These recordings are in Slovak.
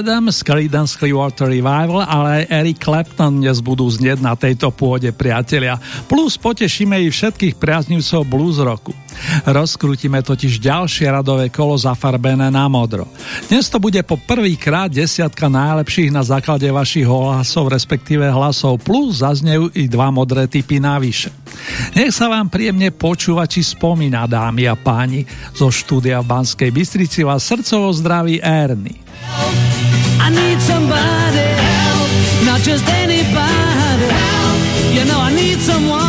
Brian Adams, Creedence Clearwater Revival, ale aj Eric Clapton dnes budú znieť na tejto pôde, priatelia. Plus potešíme i všetkých priaznivcov blues roku. Rozkrútime totiž ďalšie radové kolo zafarbené na modro. Dnes to bude po prvýkrát desiatka najlepších na základe vašich hlasov, respektíve hlasov plus zaznejú i dva modré typy navyše. Nech sa vám príjemne počúva, či spomína dámy a páni. Zo štúdia v Banskej Bystrici vás srdcovo zdraví Ernie. I need somebody help, not just anybody help. You know I need someone.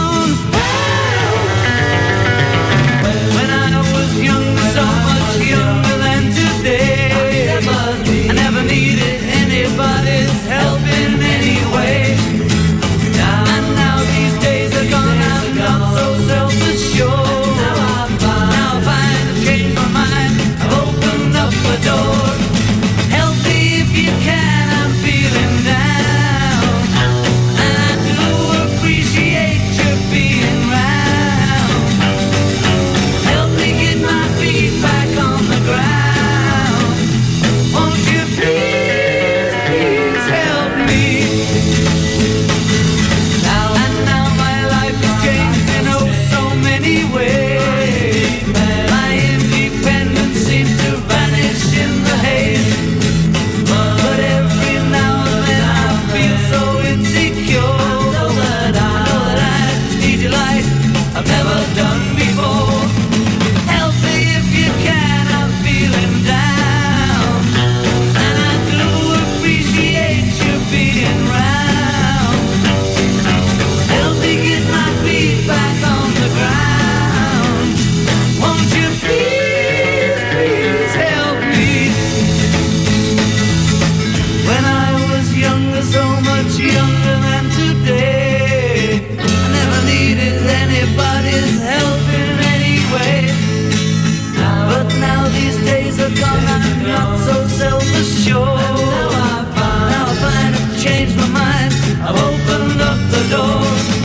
I never needed anybody's help in any way. But now these days are gone, I'm not so self-assured. Now I find I've changed my mind. I've opened up the door.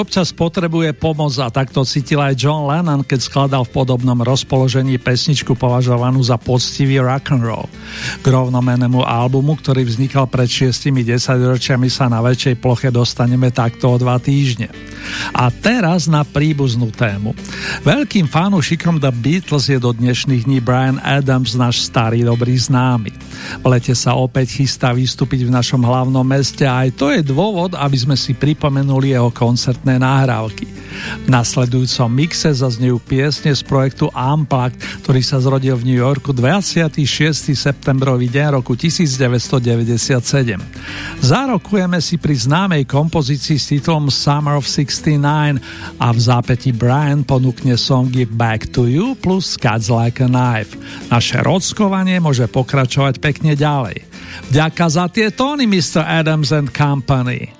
Občas potrebuje pomoc a takto cítil aj John Lennon, keď skladal v podobnom rozpoložení pesničku považovanú za poctivý rock and roll. K rovnomenému albumu, ktorý vznikal pred 6-10 ročiami sa na väčšej ploche dostaneme takto o dva týždne. A teraz na príbuznú tému. Veľkým fanúšikom The Beatles je do dnešných dní Brian Adams, náš starý dobrý známy. V lete sa opäť chystá vystúpiť v našom hlavnom meste a aj to je dôvod, aby sme si pripomenuli jeho koncertné nahrávky. V nasledujúcom mixe zaznejú piesne z projektu Unplugged, ktorý sa zrodil v New Yorku 26. septembrový deň roku 1997. Zárokujeme si pri známej kompozícii s titulom Summer of 69 a v zápäti Brian ponúkne song Give Back to You plus Cuts Like a Knife. Naše rodskovanie môže pokračovať pekne ďalej. Ďaká za tie tóny, Mr. Adams and Company.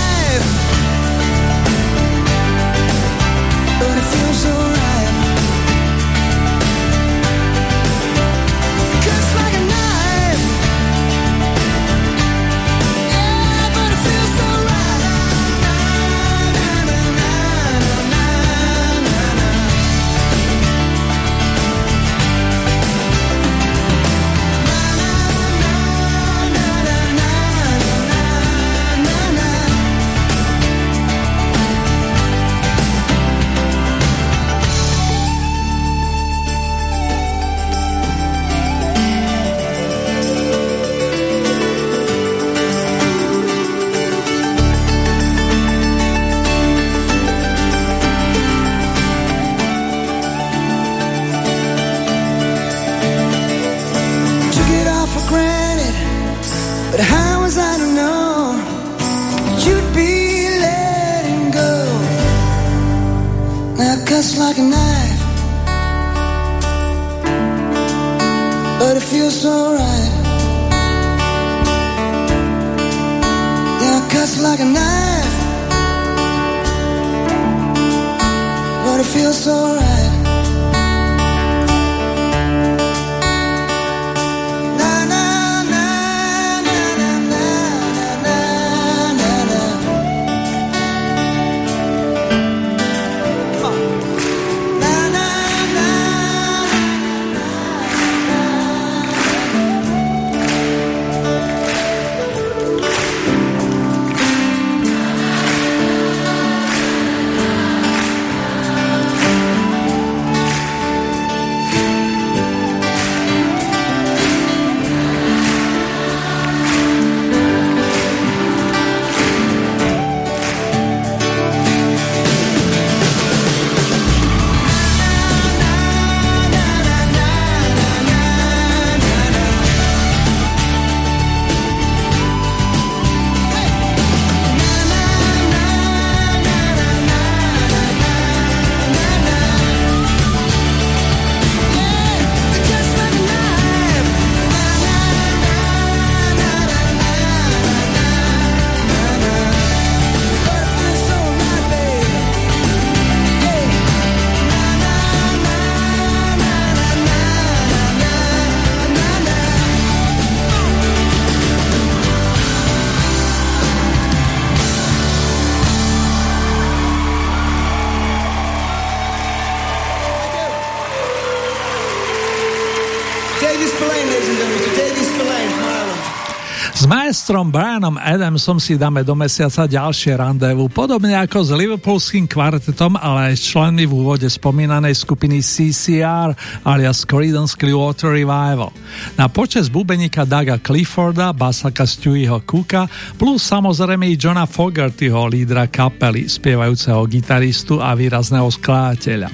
mistrom Brianom Adamsom si dáme do mesiaca ďalšie randevu, podobne ako s Liverpoolským kvartetom, ale aj s členmi v úvode spomínanej skupiny CCR alias Creedence Clearwater Revival. Na počas bubeníka Daga Clifforda, basaka Stewieho Cooka, plus samozrejme i Johna Fogertyho, lídra kapely, spievajúceho gitaristu a výrazného skláteľa.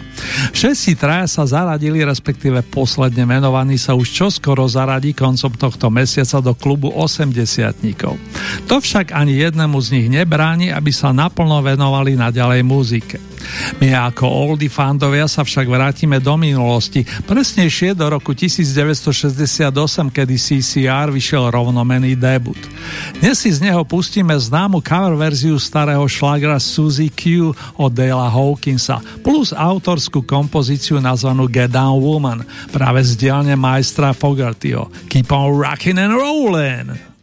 Všetci traja sa zaradili, respektíve posledne menovaní sa už čoskoro zaradí koncom tohto mesiaca do klubu 80 pamätníkov. To však ani jednému z nich nebráni, aby sa naplno venovali naďalej muzike. My ako oldy fandovia sa však vrátime do minulosti, presnejšie do roku 1968, kedy CCR vyšiel rovnomený debut. Dnes si z neho pustíme známu cover verziu starého šlagra Suzy Q od Dela Hawkinsa, plus autorskú kompozíciu nazvanú Get Down Woman, práve z dielne majstra Fogartyho. Keep on rockin' and rollin'!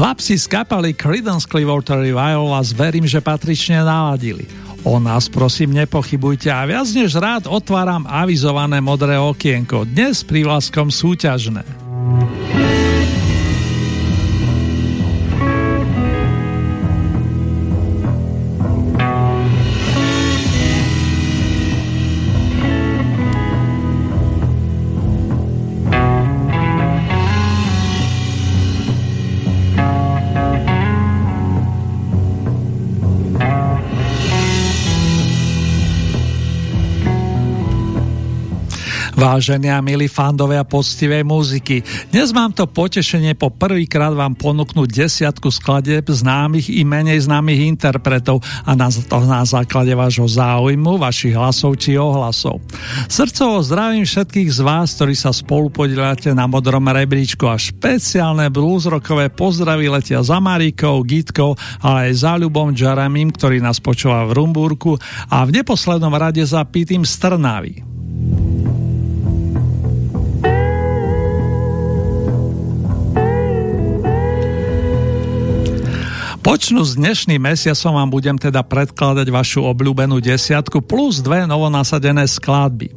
Chlapci z kapely Creedence Clearwater Revival vás verím, že patrične naladili. O nás prosím nepochybujte a viac než rád otváram avizované modré okienko, dnes prívlaskom súťažné. Vážení a milí fandovia poctivej muziky, dnes mám to potešenie po prvýkrát vám ponúknuť desiatku skladeb známych i menej známych interpretov a na to na základe vášho záujmu, vašich hlasov či ohlasov. Srdcovo zdravím všetkých z vás, ktorí sa spolu podielate na modrom rebríčku a špeciálne bluesrockové pozdravy letia za Marikou, Gitkou, ale aj za Ľubom Jeremym, ktorý nás počúva v Rumburku a v neposlednom rade za Pitým Strnavy. Počnú s dnešným mesiacom vám budem teda predkladať vašu obľúbenú desiatku plus dve novonasadené skladby.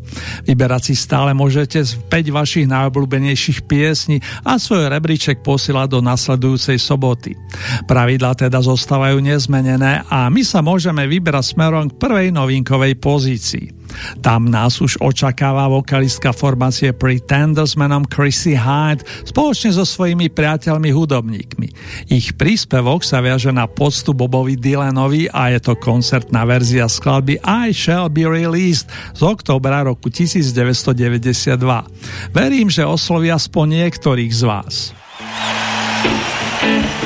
Vyberať si stále môžete z 5 vašich najobľúbenejších piesní a svoj rebríček posielať do nasledujúcej soboty. Pravidlá teda zostávajú nezmenené a my sa môžeme vyberať smerom k prvej novinkovej pozícii. Tam nás už očakáva vokalistka formácie Pretenders menom Chrissy Hyde spoločne so svojimi priateľmi hudobníkmi. Ich príspevok sa viaže na poctu Bobovi Dylanovi a je to koncertná verzia skladby I Shall Be Released z oktobra roku 1992. Verím, že osloví aspoň niektorých z vás. to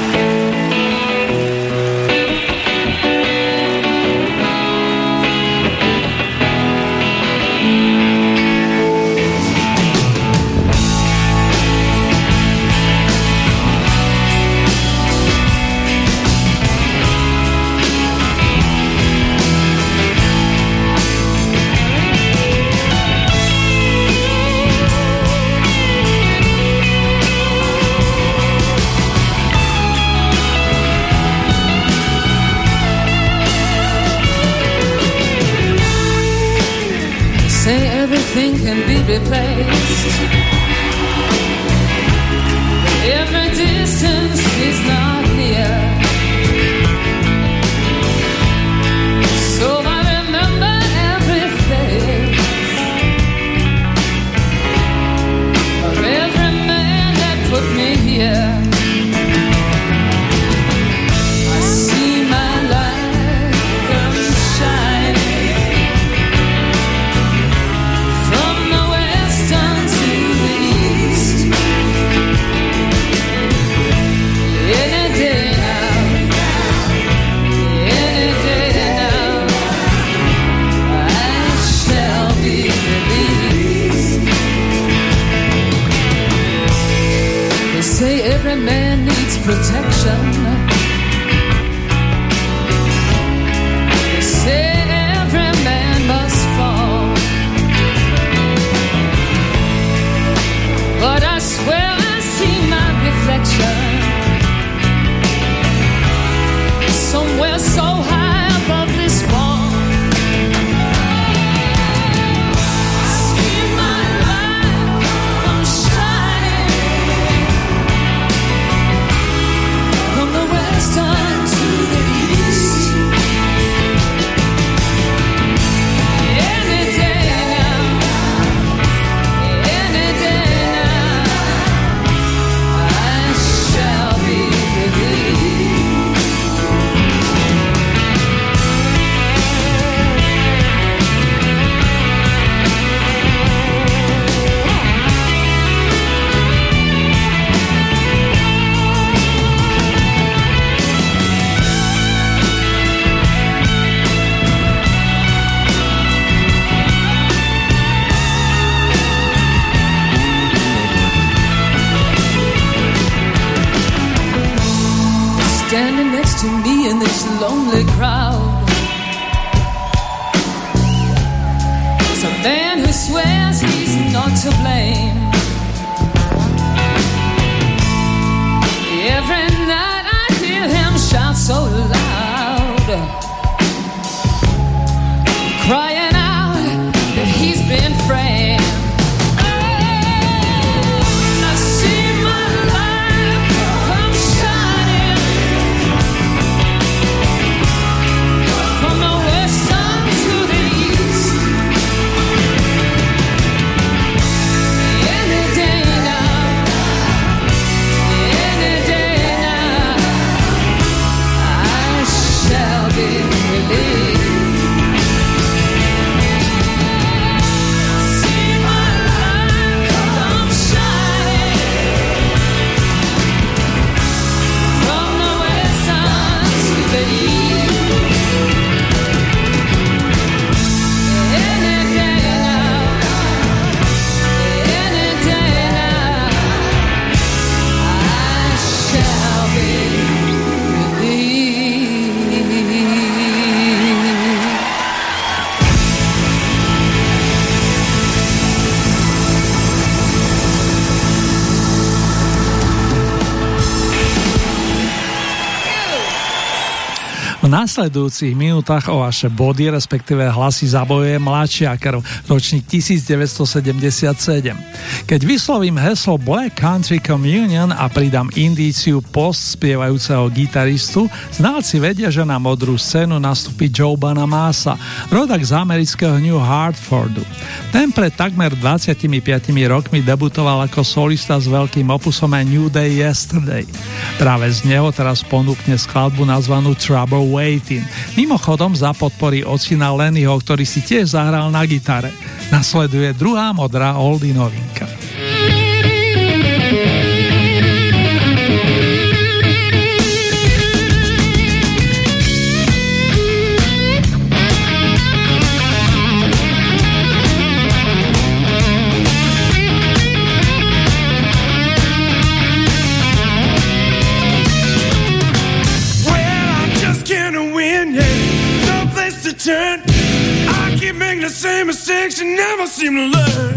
V následujúcich minútach o vaše body, respektíve hlasy zabojuje mladšia krv, ročník 1977. Keď vyslovím heslo Black Country Communion a pridám indíciu post spievajúceho gitaristu, znalci vedia, že na modrú scénu nastúpi Joe Bonamassa, rodak z amerického New Hartfordu. Ten pred takmer 25 rokmi debutoval ako solista s veľkým opusom New Day Yesterday. Práve z neho teraz ponúkne skladbu nazvanú Trouble Waiting. Mimochodom za podpory ocina Lennyho, ktorý si tiež zahral na gitare. Nasleduje druhá modrá oldie novinka. Never seem to learn.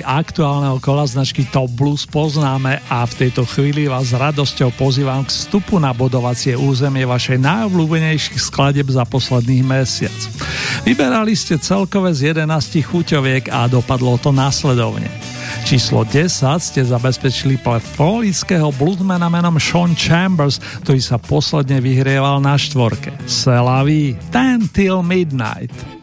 Novinky aktuálneho kola značky Top Blues poznáme a v tejto chvíli vás s radosťou pozývam k vstupu na bodovacie územie vašej najobľúbenejších skladeb za posledných mesiac. Vyberali ste celkové z 11 chuťoviek a dopadlo to následovne. Číslo 10 ste zabezpečili pre folického bluesmana menom Sean Chambers, ktorý sa posledne vyhrieval na štvorke. Selaví, Ten Till Midnight.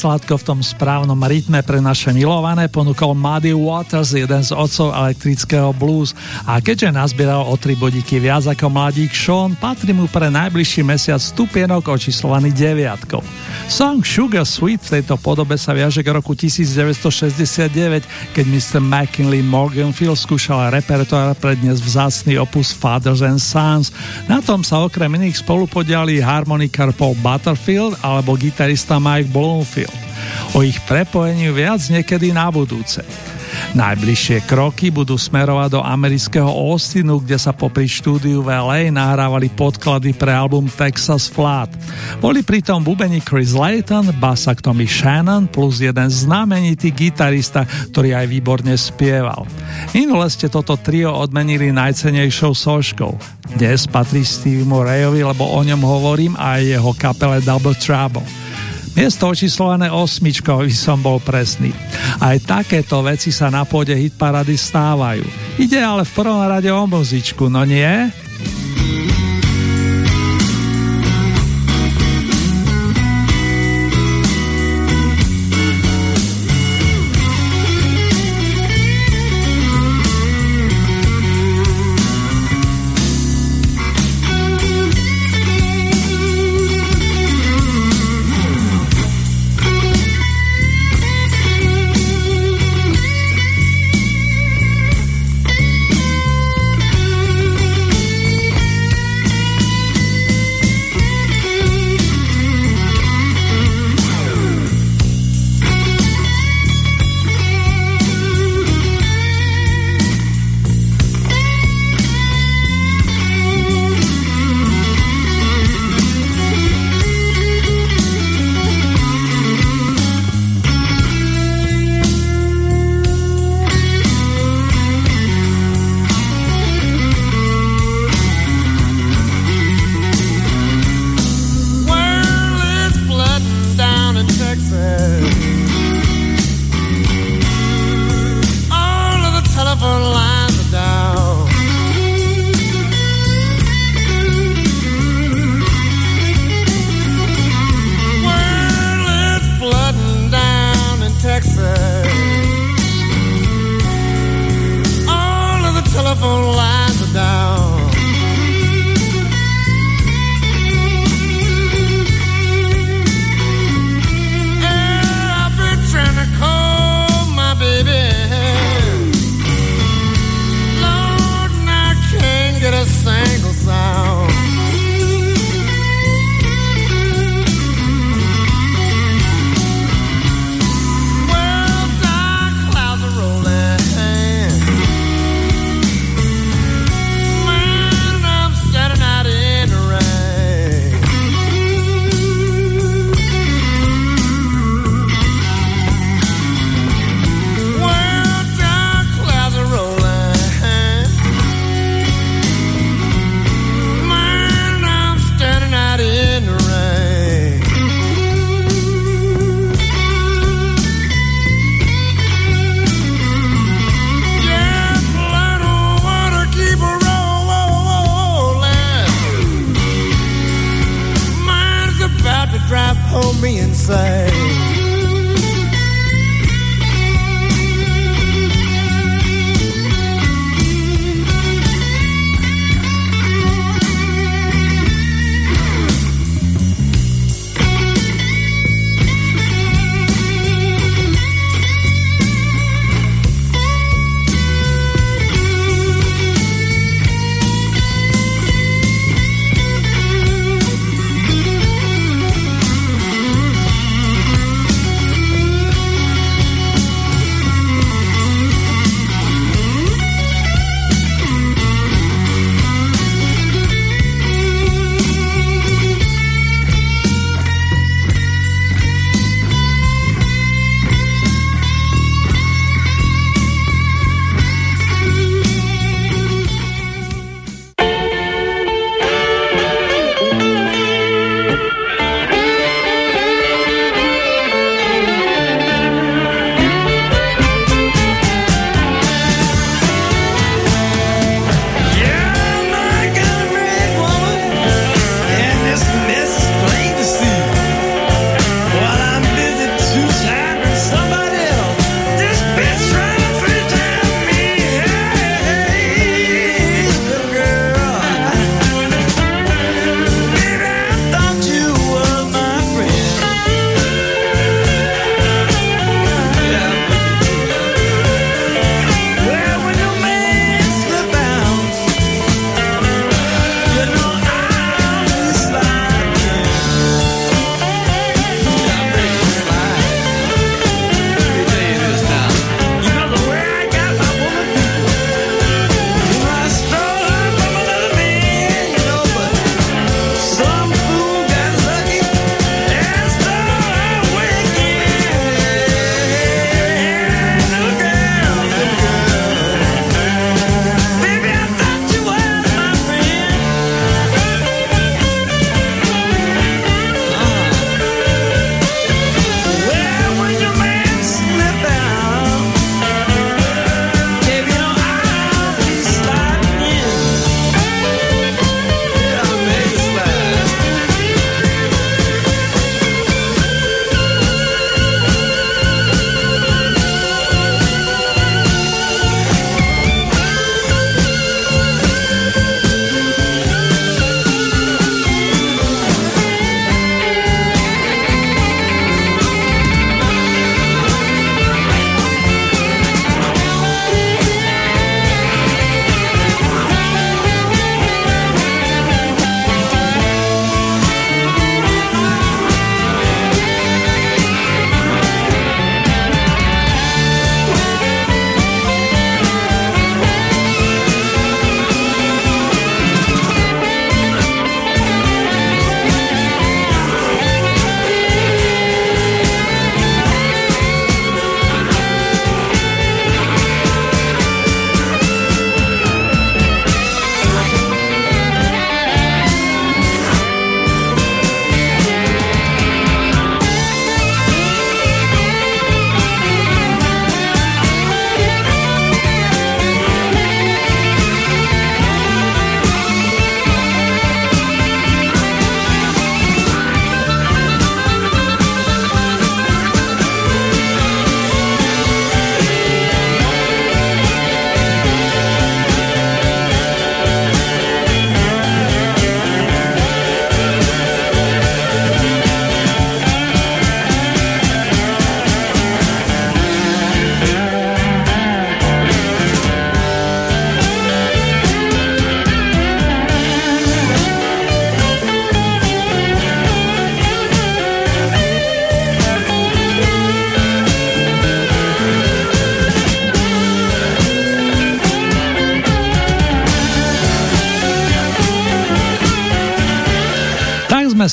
Sladko v tom správnom rytme pre naše milované ponúkol Muddy Waters, jeden z otcov elektrického blues. A keďže nazbieral o tri bodíky viac ako mladík Sean, patrí mu pre najbližší mesiac stupienok očíslovaný deviatkou. Song Sugar Sweet v tejto podobe sa viaže k roku 1969, keď Mr. McKinley Morganfield skúšal repertoár pre dnes vzácný opus Fathers and Sons. Na tom sa okrem iných spolupodiali harmonikár Paul Butterfield alebo gitarista Mike Bloomfield. O ich prepojení viac niekedy na budúce. Najbližšie kroky budú smerovať do amerického Austinu, kde sa popri štúdiu v nahrávali podklady pre album Texas Flat. Boli pritom bubení Chris Layton, basak Tommy Shannon plus jeden znamenitý gitarista, ktorý aj výborne spieval. Minule ste toto trio odmenili najcenejšou soškou. Dnes patrí Steve Morejovi, lebo o ňom hovorím aj jeho kapele Double Trouble. Miesto očíslované osmičkou, aby som bol presný. Aj takéto veci sa na pôde hitparady stávajú. Ide ale v prvom rade o muzičku, no nie?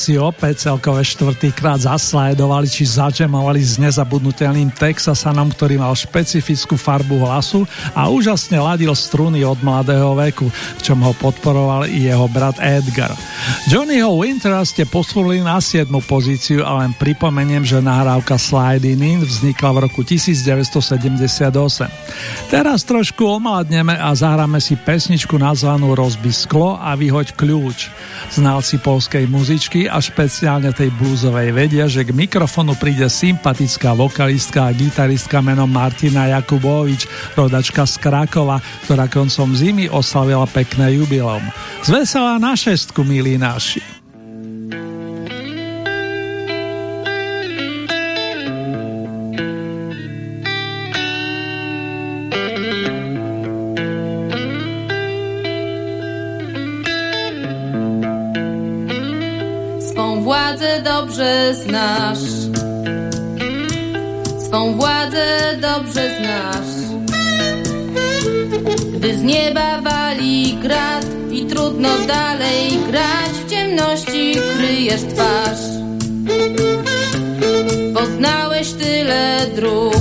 Si opäť celkové štvrtýkrát zaslajdovali či zažemovali s nezabudnutelným Texasanom, ktorý mal špecifickú farbu hlasu a úžasne ladil struny od mladého veku, v čom ho podporoval i jeho brat Edgar. Johnnyho Wintera ste posunuli na 7. pozíciu a len pripomeniem, že nahrávka Sliding In vznikla v roku 1978. Teraz trošku omladneme a zahráme si pesničku nazvanú Rozby sklo a vyhoď kľúč. Znalci polskej muzičky a špeciálne tej blúzovej vedia, že k mikrofonu príde sympatická vokalistka a gitaristka menom Martina Jakubovič, rodačka z Krakova, ktorá koncom zimy oslavila pekné jubilom. Zvesela na šestku, milí naši. Dobrze znasz. Swą władzę dobrze znasz. Gdy z nieba wali grad i trudno dalej grać, w ciemności kryjesz twarz. Poznałeś tyle dróg.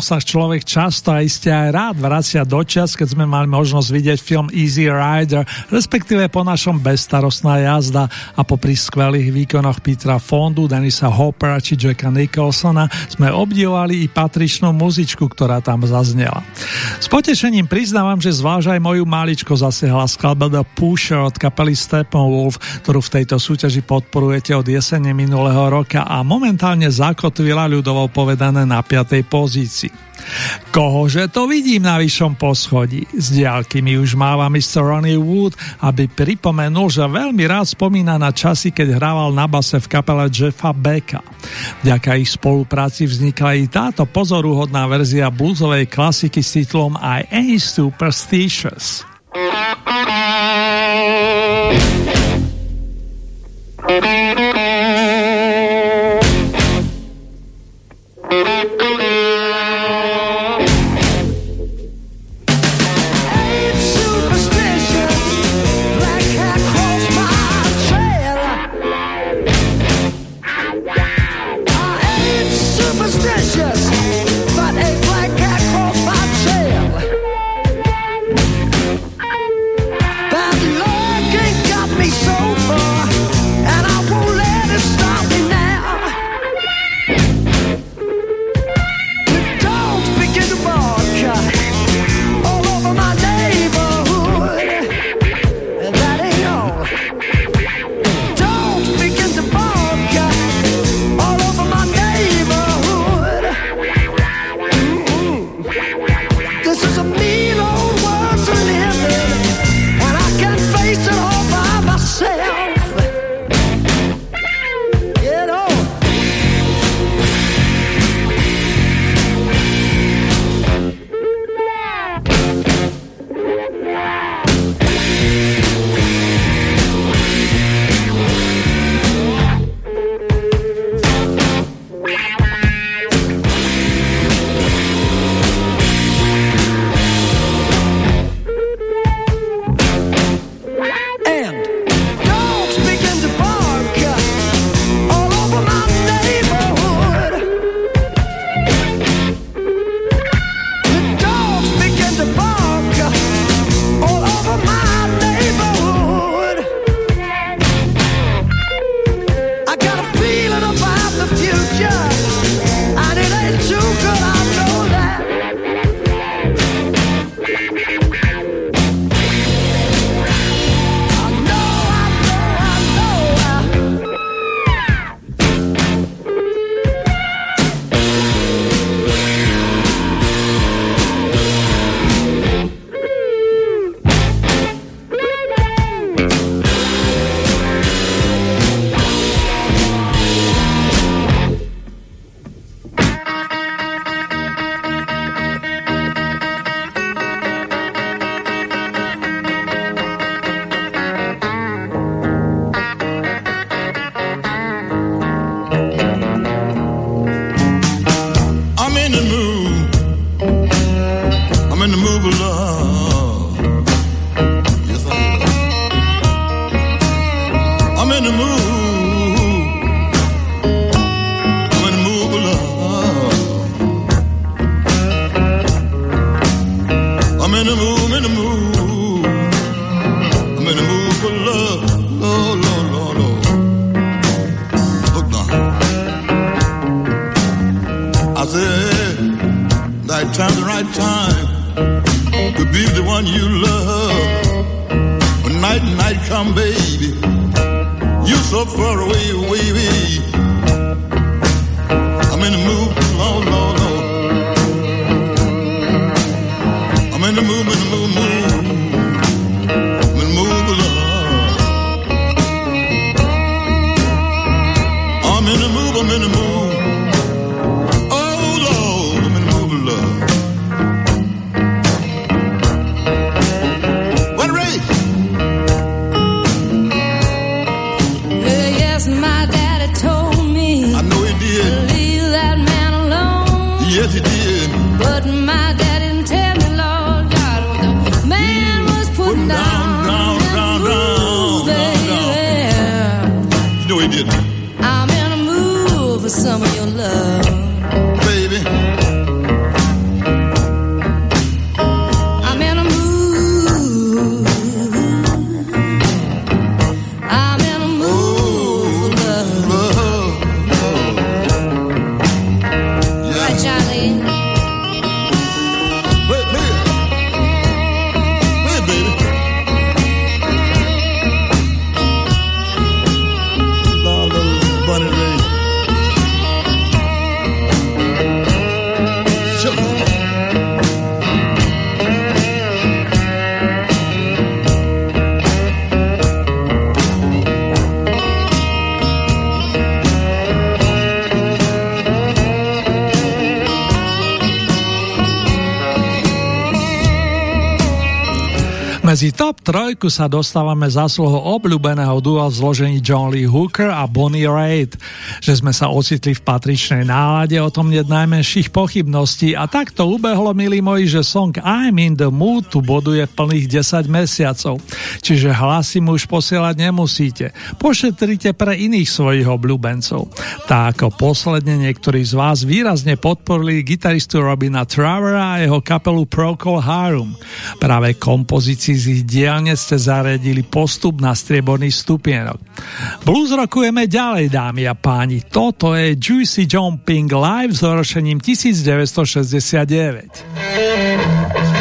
Sa človek často a iste aj rád vracia do čas, keď sme mali možnosť vidieť film Easy Rider, respektíve po našom bezstarostná jazda a po pri skvelých výkonoch Petra Fondu, Denisa Hoppera či Jacka Nicholsona sme obdivovali i patričnú muzičku, ktorá tam zaznela. S potešením priznávam, že zvlášť aj moju maličko zasiahla skladba The Pusher od kapely Steppenwolf, ktorú v tejto súťaži podporujete od jesene minulého roka a momentálne zakotvila ľudovo povedané na 5 pozícii. Kohože to vidím na vyššom poschodí? s diálky mi už máva Mr. Ronnie Wood, aby pripomenul, že veľmi rád spomína na časy, keď hrával na base v kapele Jeffa Becka. Vďaka ich spolupráci vznikla i táto pozoruhodná verzia bluesovej klasiky s titulom I Ain't Superstitious. right time, the right time to be the one you love. When night and night come, baby, you're so far away, baby. I'm in the mood, oh Lord. Trojku sa dostávame zásluho obľúbeného dua v zložení John Lee Hooker a Bonnie Raitt. Že sme sa ocitli v patričnej nálade, o tom nie najmenších pochybností a takto ubehlo, milí moji, že song I'm in the mood tu boduje plných 10 mesiacov. Čiže hlasy mu už posielať nemusíte. Pošetrite pre iných svojich obľúbencov. Tak ako posledne niektorí z vás výrazne podporili gitaristu Robina Travera a jeho kapelu Procol Harum. Práve kompozícii z ich dielne ste zaredili postup na strieborný stupienok. Blues rokujeme ďalej, dámy a páni. Toto je Juicy Jumping Live s dorošením 1969.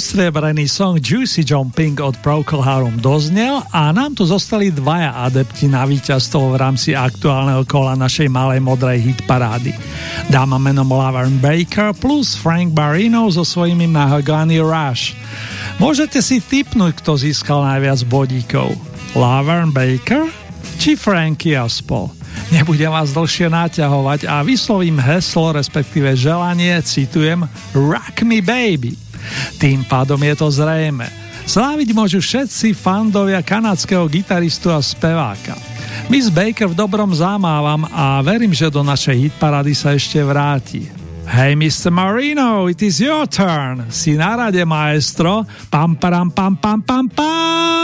Postriebrený song Juicy Jumping od Procol doznel a nám tu zostali dvaja adepti na víťazstvo v rámci aktuálneho kola našej malej modrej hitparády. Dáma menom Laverne Baker plus Frank Barino so svojimi Mahogany Rush. Môžete si tipnúť, kto získal najviac bodíkov. Laverne Baker či Frankie Aspol? Nebudem vás dlhšie naťahovať a vyslovím heslo, respektíve želanie, citujem Rock me baby. Tým pádom je to zrejme. Sláviť môžu všetci fandovia kanadského gitaristu a speváka. Miss Baker v dobrom zamávam a verím, že do našej hitparady sa ešte vráti. Hey Mr. Marino, it is your turn. Si na rade, maestro. Pam, pam, pam, pam, pam, pam.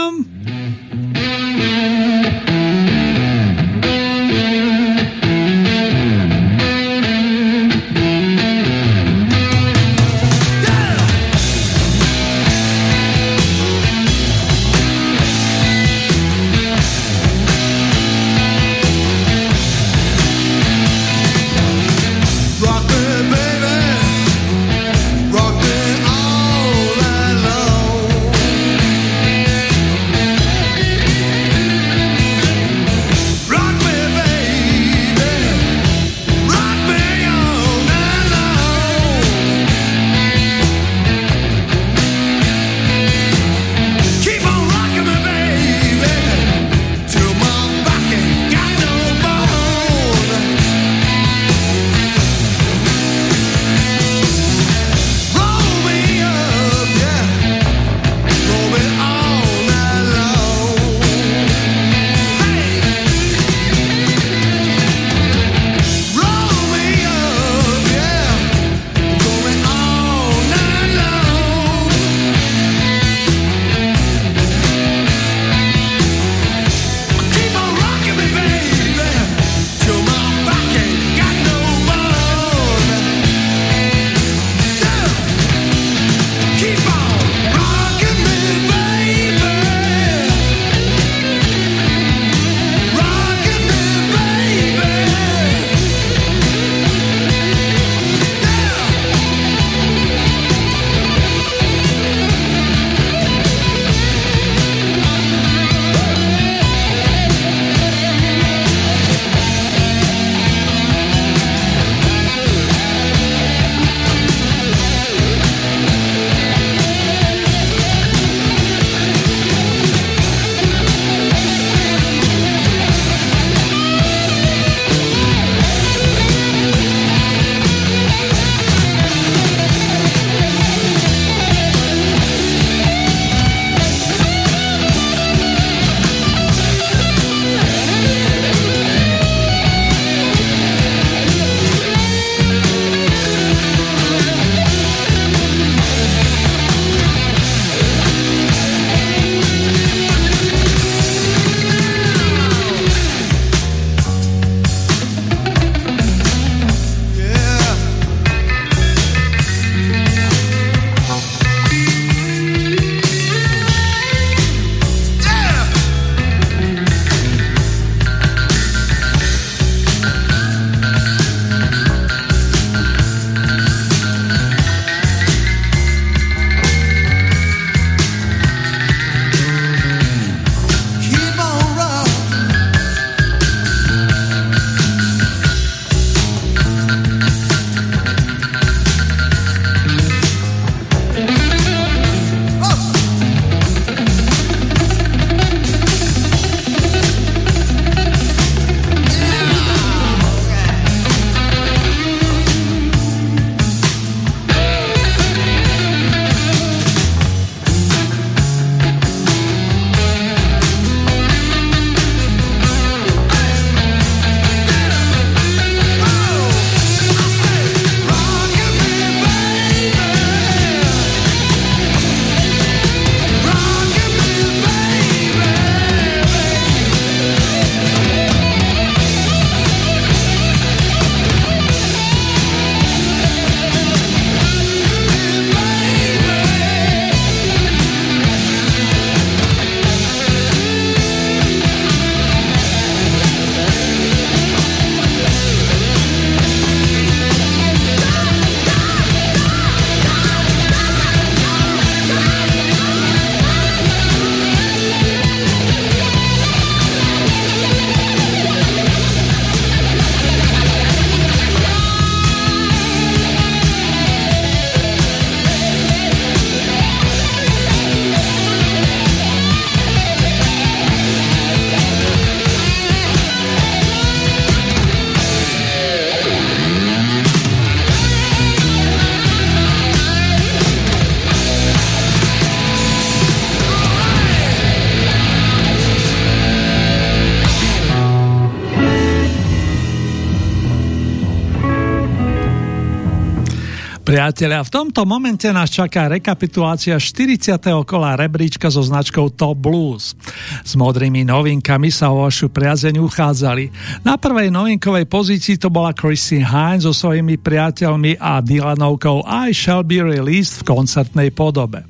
Priatelia, v tomto momente nás čaká rekapitulácia 40. kola rebríčka so značkou Top Blues. S modrými novinkami sa o vašu priazeň uchádzali. Na prvej novinkovej pozícii to bola Christine Hines so svojimi priateľmi a Dylanovkou I Shall Be Released v koncertnej podobe.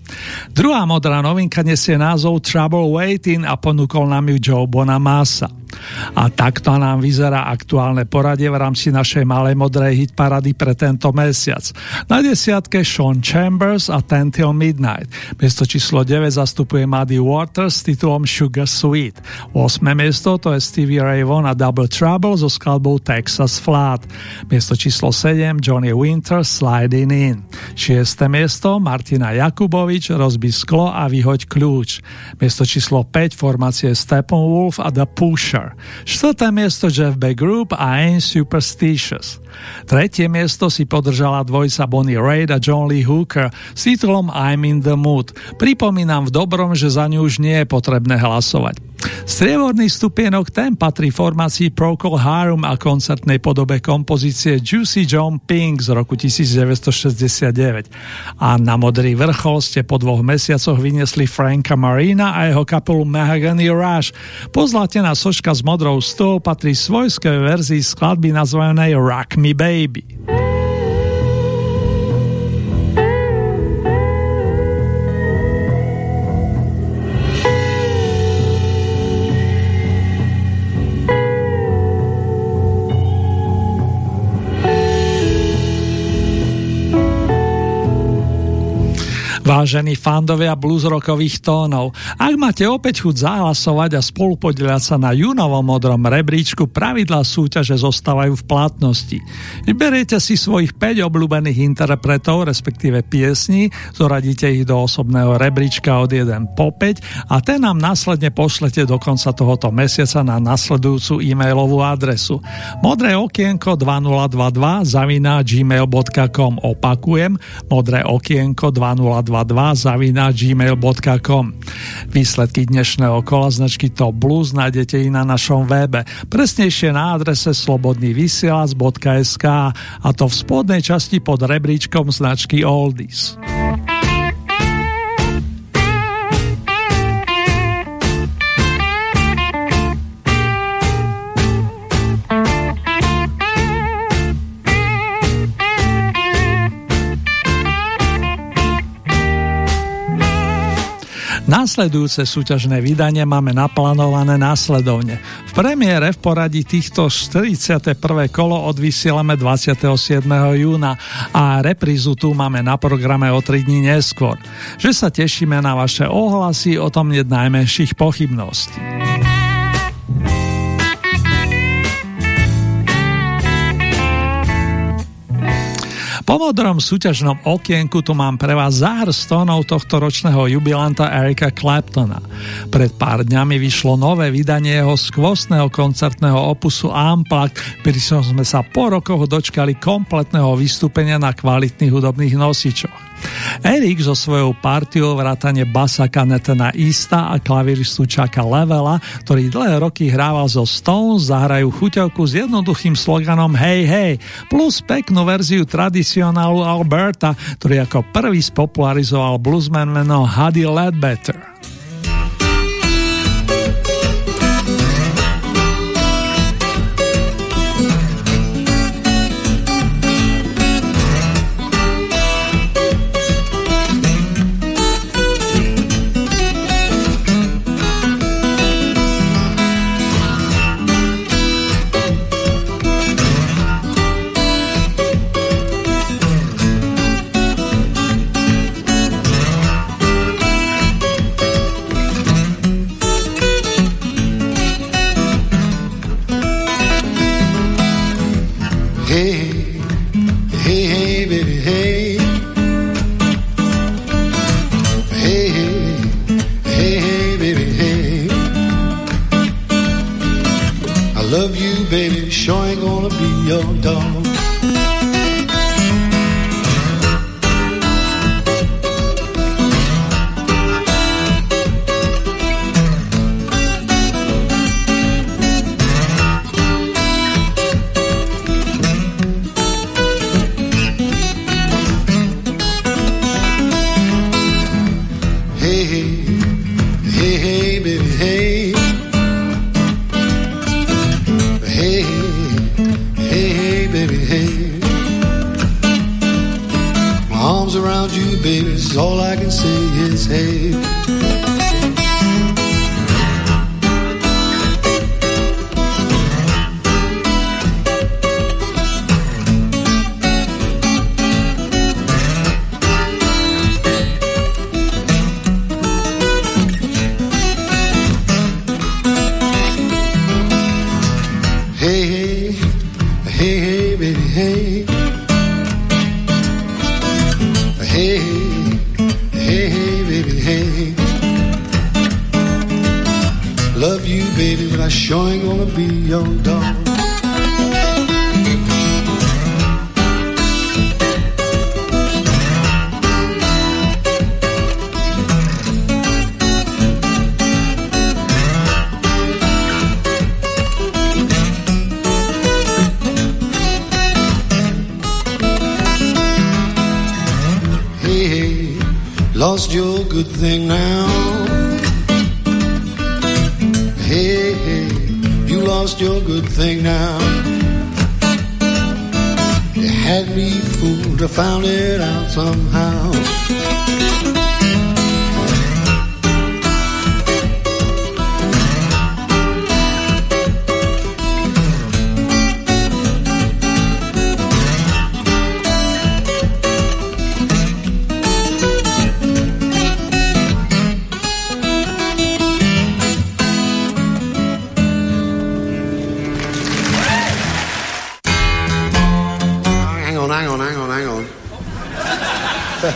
Druhá modrá novinka nesie názov Trouble Waiting a ponúkol nám ju Joe Bonamassa. A takto nám vyzerá aktuálne poradie v rámci našej malej modrej hitparady pre tento mesiac. Na desiatke Sean Chambers a Ten Till Midnight. Miesto číslo 9 zastupuje Muddy Waters s titulom Sugar Sweet. 8. miesto to je Stevie Ray Vaughan a Double Trouble so skladbou Texas Flat. Miesto číslo 7 Johnny Winter Sliding In. 6. miesto Martina Jakubovič Rozbi sklo a vyhoď kľúč. Miesto číslo 5 formácie Steppenwolf a The Pusher. Štvrté miesto Jeff Beck Group a Ain't Superstitious. Tretie miesto si podržala dvojca Bonnie Raitt a John Lee Hooker s titulom I'm in the mood. Pripomínam v dobrom, že za ňu už nie je potrebné hlasovať. Strieborný stupienok ten patrí formácii Procol Harum a koncertnej podobe kompozície Juicy John Pink z roku 1969. A na modrý vrchol ste po dvoch mesiacoch vyniesli Franka Marina a jeho kapelu Mahogany Rush. Pozlatená soška s modrou stôl patrí svojskej verzii skladby nazvanej Rock Me Baby. Vážení fandovia bluesrockových tónov, ak máte opäť chuť zahlasovať a spolupodielať sa na junovom modrom rebríčku, pravidlá súťaže zostávajú v platnosti. Vyberiete si svojich 5 obľúbených interpretov, respektíve piesní, zoradíte ich do osobného rebríčka od 1 po 5 a ten nám následne pošlete do konca tohoto mesiaca na nasledujúcu e-mailovú adresu modré okienko 2022 zavina gmail.com opakujem modré okienko 2022 zavina gmail.com. Výsledky dnešného kola značky Top Blues nájdete i na našom webe, presnejšie na adrese slobodnyvysielac.sk a to v spodnej časti pod rebríčkom značky Oldies. Následujúce súťažné vydanie máme naplánované následovne. V premiére v poradí týchto 41. kolo odvysielame 27. júna a reprízu tu máme na programe o 3 dní neskôr. Že sa tešíme na vaše ohlasy, o tom nie najmenších pochybností. Po modrom súťažnom okienku tu mám pre vás záhr stónov tohto ročného jubilanta Erika Claptona. Pred pár dňami vyšlo nové vydanie jeho skvostného koncertného opusu Unplugged, pri sme sa po rokoch dočkali kompletného vystúpenia na kvalitných hudobných nosičoch. Erik so svojou partiou vrátane basaka Netana Ista a klaviristu Chucka Levela, ktorý dlhé roky hrával zo Stones, zahrajú chuťovku s jednoduchým sloganom Hej, hej, plus peknú verziu tradicionálu Alberta, ktorý ako prvý spopularizoval bluesman meno Huddy Ledbetter. Lost your good thing now. Hey, hey, you lost your good thing now. You had me fooled, I found it out somehow.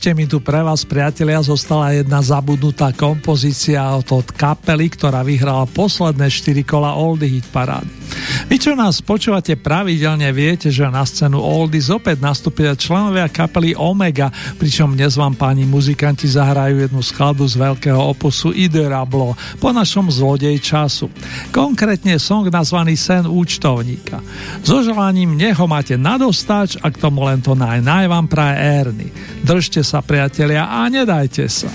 Ešte mi tu pre vás, priatelia, zostala jedna zabudnutá kompozícia od, kapely, ktorá vyhrala posledné 4 kola Oldie Hit parády. Vy, čo nás počúvate pravidelne, viete, že na scénu Oldies opäť nastúpia členovia kapely Omega, pričom dnes vám páni muzikanti zahrajú jednu skladbu z veľkého opusu Iderablo po našom zlodej času. Konkrétne song nazvaný Sen účtovníka. So želaním neho máte nadostač a k tomu len to naj, naj vám praje Erny. Držte sa priatelia a nedajte sa.